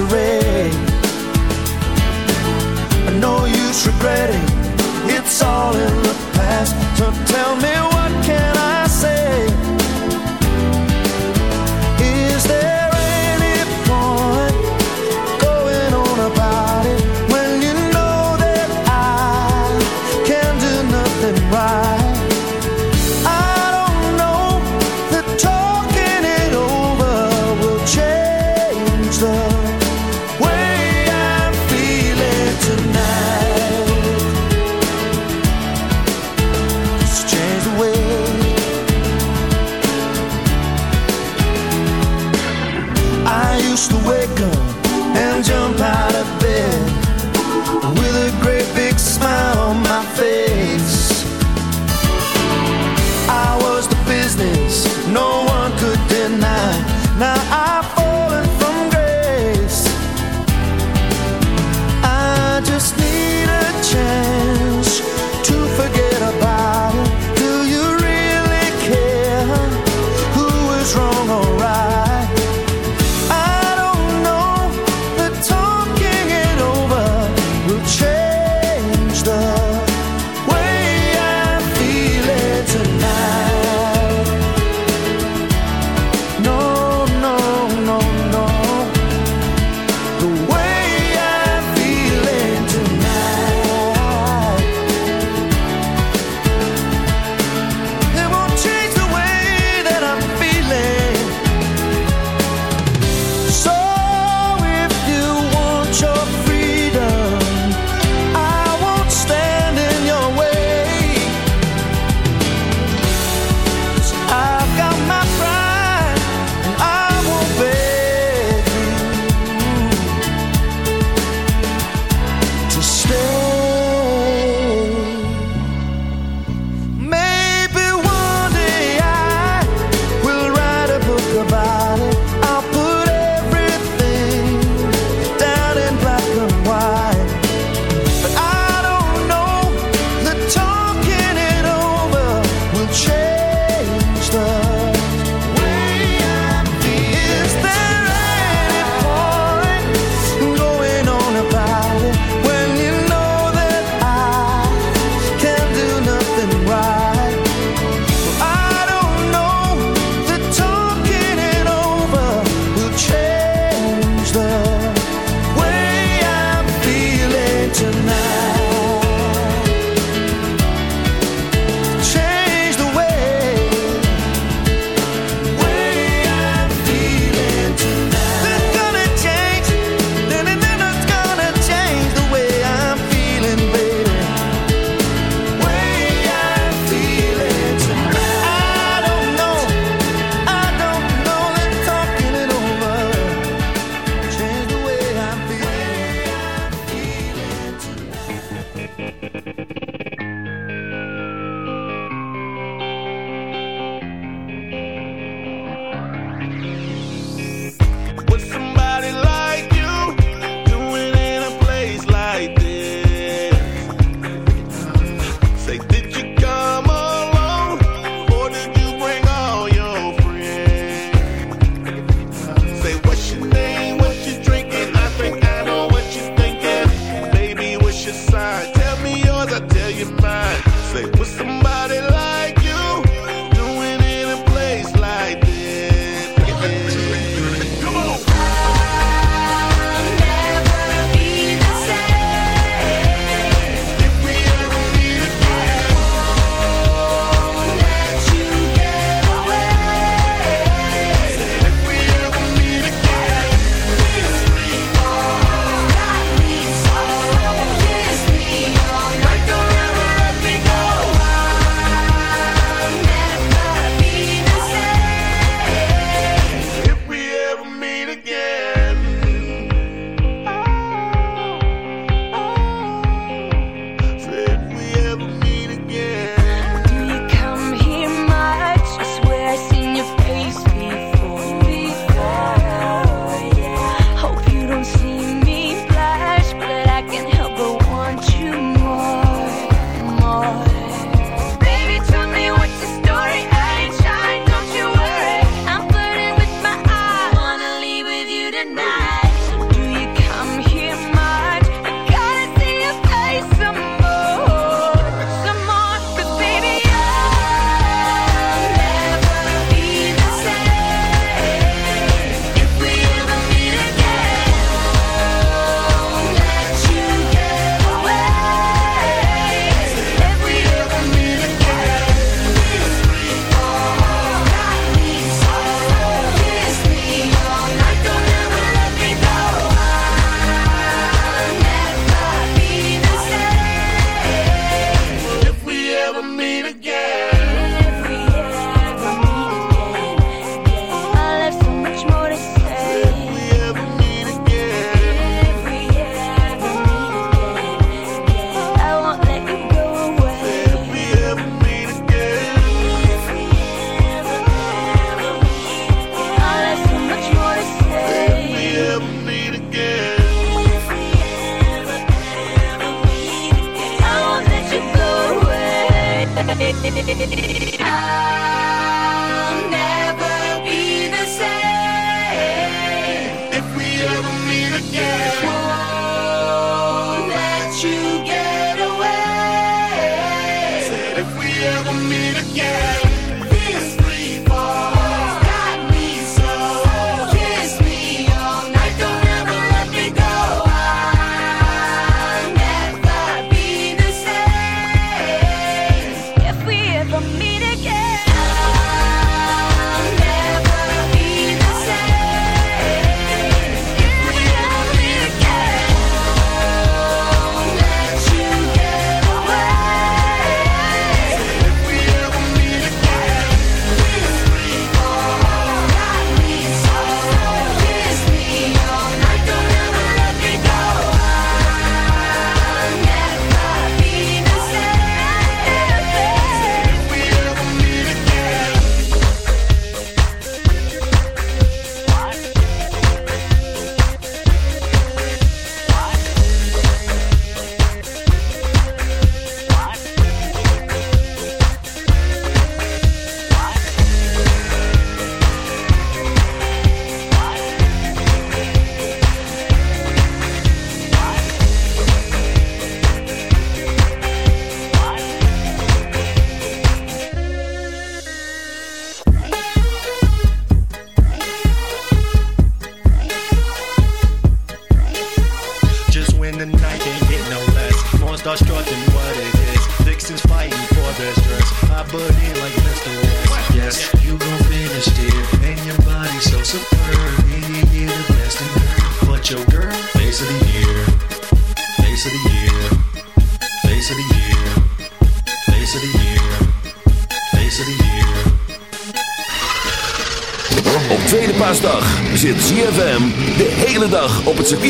misery.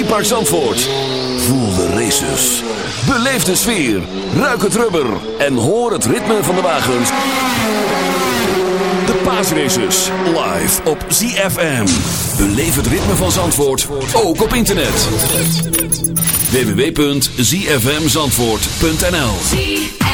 Circuitpark Zandvoort. Voel de races. Beleef de sfeer. Ruik het rubber. En hoor het ritme van de wagens. De paasraces. Live op ZFM. Beleef het ritme van Zandvoort. Ook op internet. www.zfmzandvoort.nl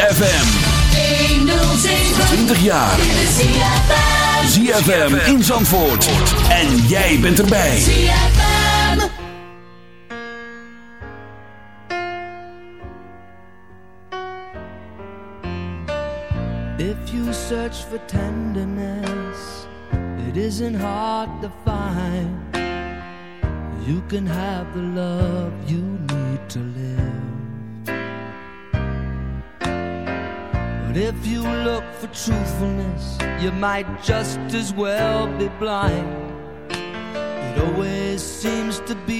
ZFM. 20 jaar. ZFM in Zandvoort. En jij bent erbij. ZFM. If you search for tenderness, it isn't hard to find. You can have the love you you might just as well be blind. It always seems to be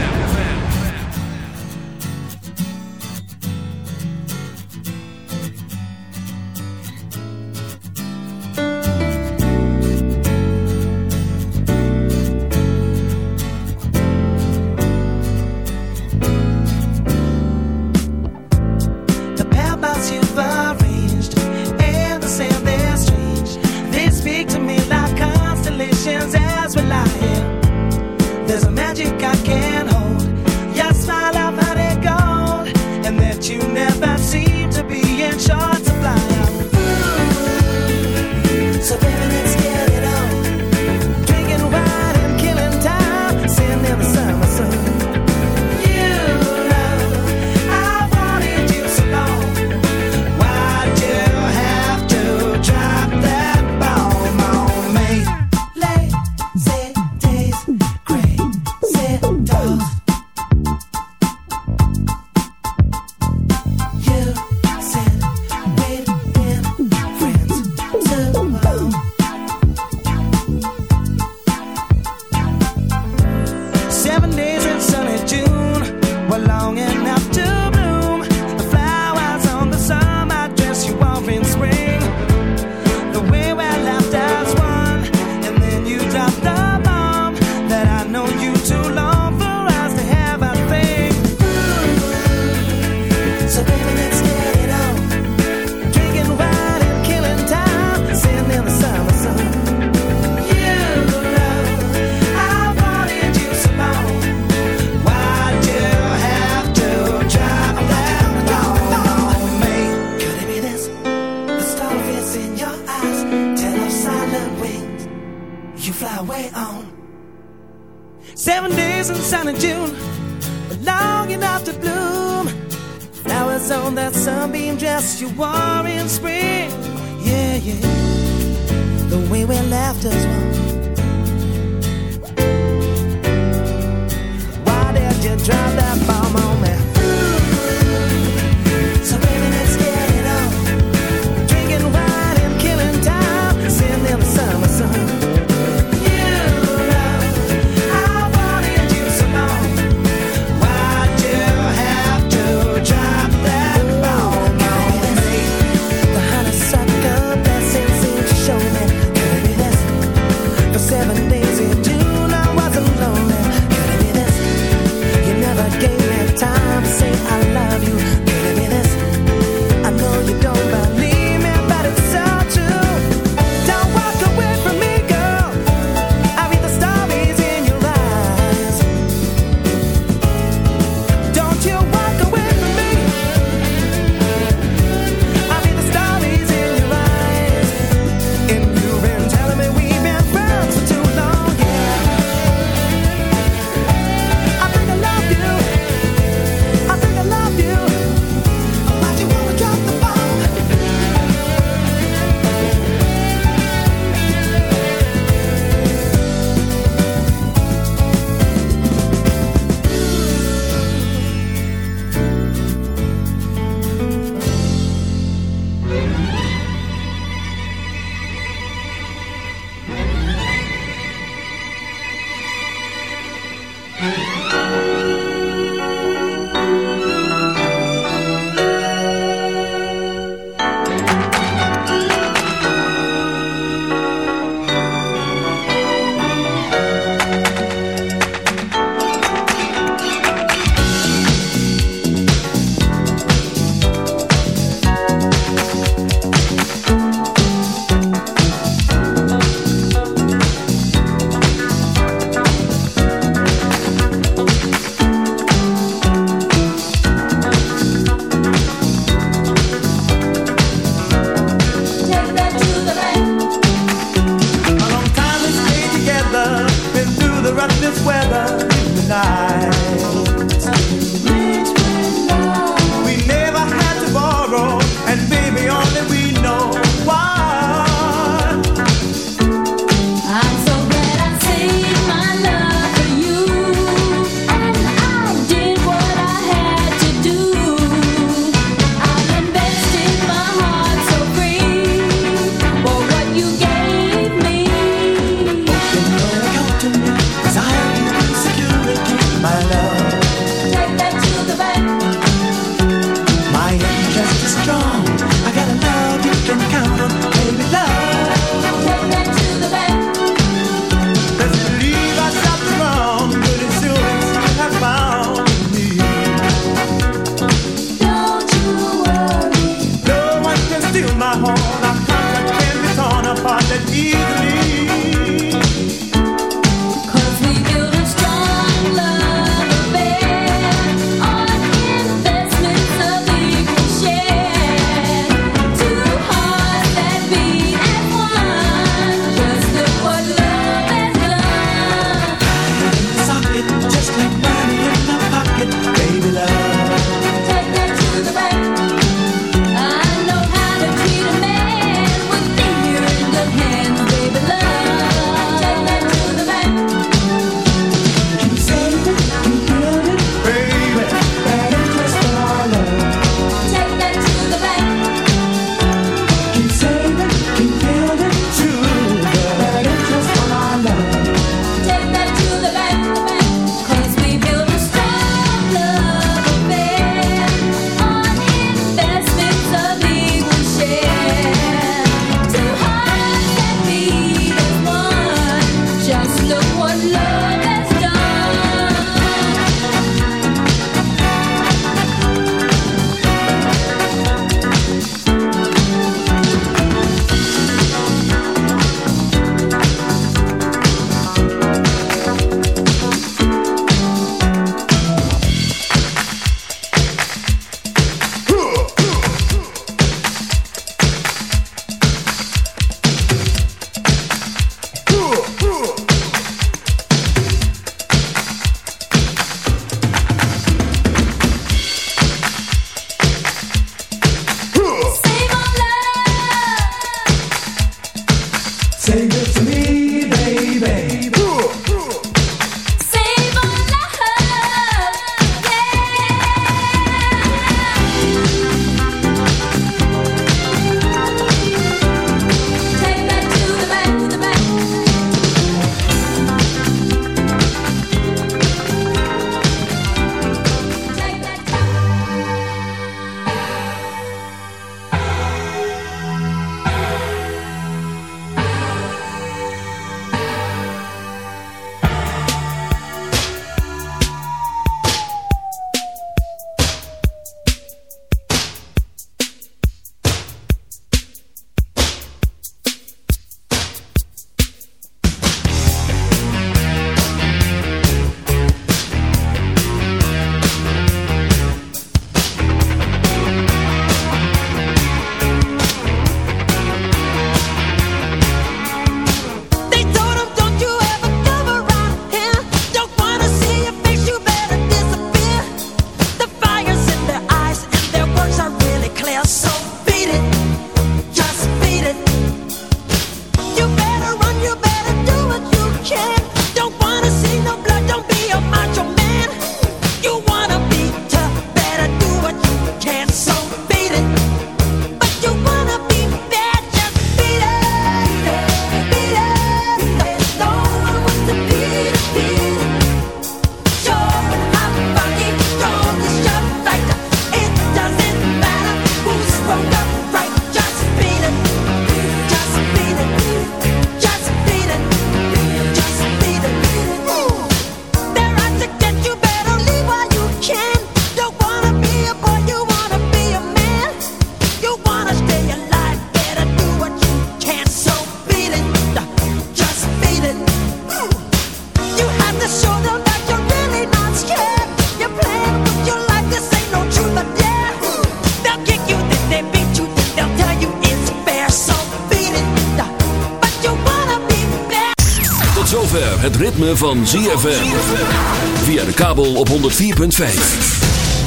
Ritme van ZFM. Via de kabel op 104.5.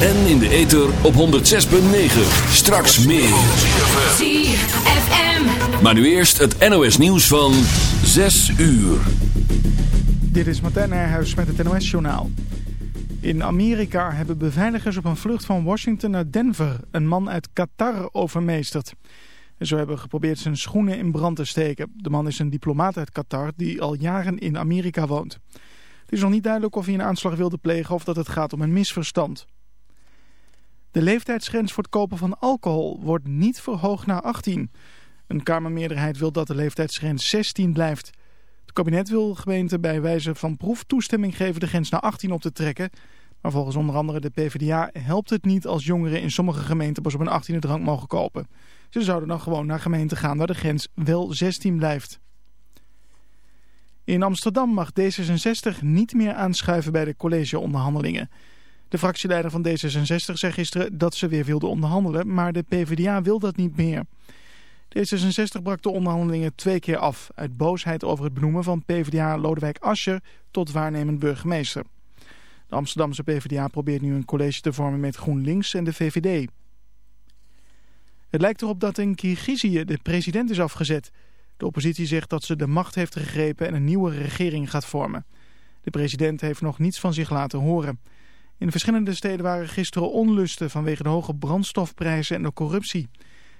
En in de ether op 106.9. Straks meer. ZFM. Maar nu eerst het NOS nieuws van 6 uur. Dit is Martijn Nijhuis met het NOS-journaal. In Amerika hebben beveiligers op een vlucht van Washington naar Denver een man uit Qatar overmeesterd. Ze hebben geprobeerd zijn schoenen in brand te steken. De man is een diplomaat uit Qatar die al jaren in Amerika woont. Het is nog niet duidelijk of hij een aanslag wilde plegen of dat het gaat om een misverstand. De leeftijdsgrens voor het kopen van alcohol wordt niet verhoogd naar 18. Een Kamermeerderheid wil dat de leeftijdsgrens 16 blijft. Het kabinet wil de gemeente bij wijze van proef toestemming geven de grens naar 18 op te trekken. Maar volgens onder andere de PvdA helpt het niet als jongeren in sommige gemeenten pas op een 18e drank mogen kopen. Ze zouden dan gewoon naar gemeenten gaan waar de grens wel 16 blijft. In Amsterdam mag D66 niet meer aanschuiven bij de collegeonderhandelingen. De fractieleider van D66 zei gisteren dat ze weer wilde onderhandelen, maar de PvdA wil dat niet meer. D66 brak de onderhandelingen twee keer af, uit boosheid over het benoemen van PvdA Lodewijk Asscher tot waarnemend burgemeester. De Amsterdamse PvdA probeert nu een college te vormen met GroenLinks en de VVD. Het lijkt erop dat in Kirgizië de president is afgezet. De oppositie zegt dat ze de macht heeft gegrepen en een nieuwe regering gaat vormen. De president heeft nog niets van zich laten horen. In verschillende steden waren gisteren onlusten vanwege de hoge brandstofprijzen en de corruptie.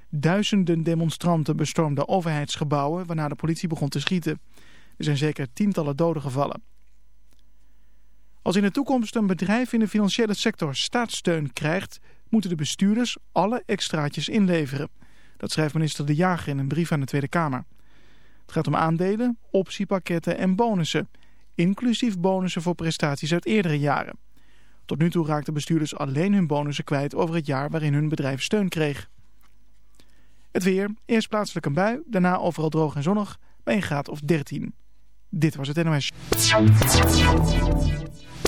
Duizenden demonstranten bestormden overheidsgebouwen waarna de politie begon te schieten. Er zijn zeker tientallen doden gevallen. Als in de toekomst een bedrijf in de financiële sector staatssteun krijgt, moeten de bestuurders alle extraatjes inleveren. Dat schrijft minister De Jager in een brief aan de Tweede Kamer. Het gaat om aandelen, optiepakketten en bonussen, inclusief bonussen voor prestaties uit eerdere jaren. Tot nu toe raakten bestuurders alleen hun bonussen kwijt over het jaar waarin hun bedrijf steun kreeg. Het weer, eerst plaatselijk een bui, daarna overal droog en zonnig, bij een graad of 13. Dit was het NOS.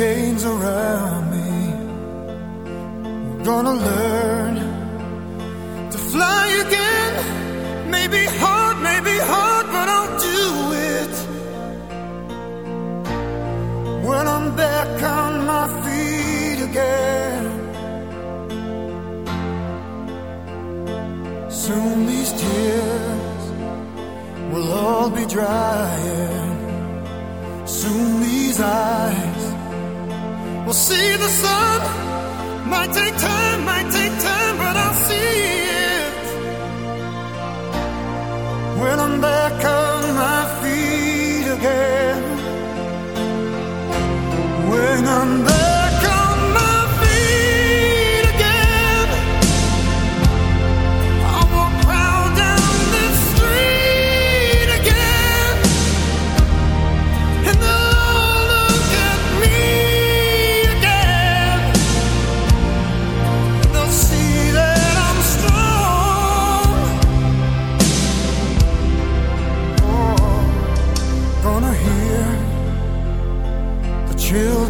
Chains around me. Gonna learn to fly again. Maybe hard, maybe hard, but I'll do it. When I'm back on my feet again. Soon these tears will all be drying. Soon these eyes will see the sun. Might take time, might take time, but I'll see it. When I'm back on my feet again. When I'm back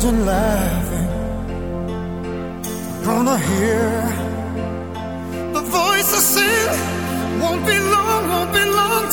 children laughing. We're Gonna hear the voice of sin. Won't be long, won't be long.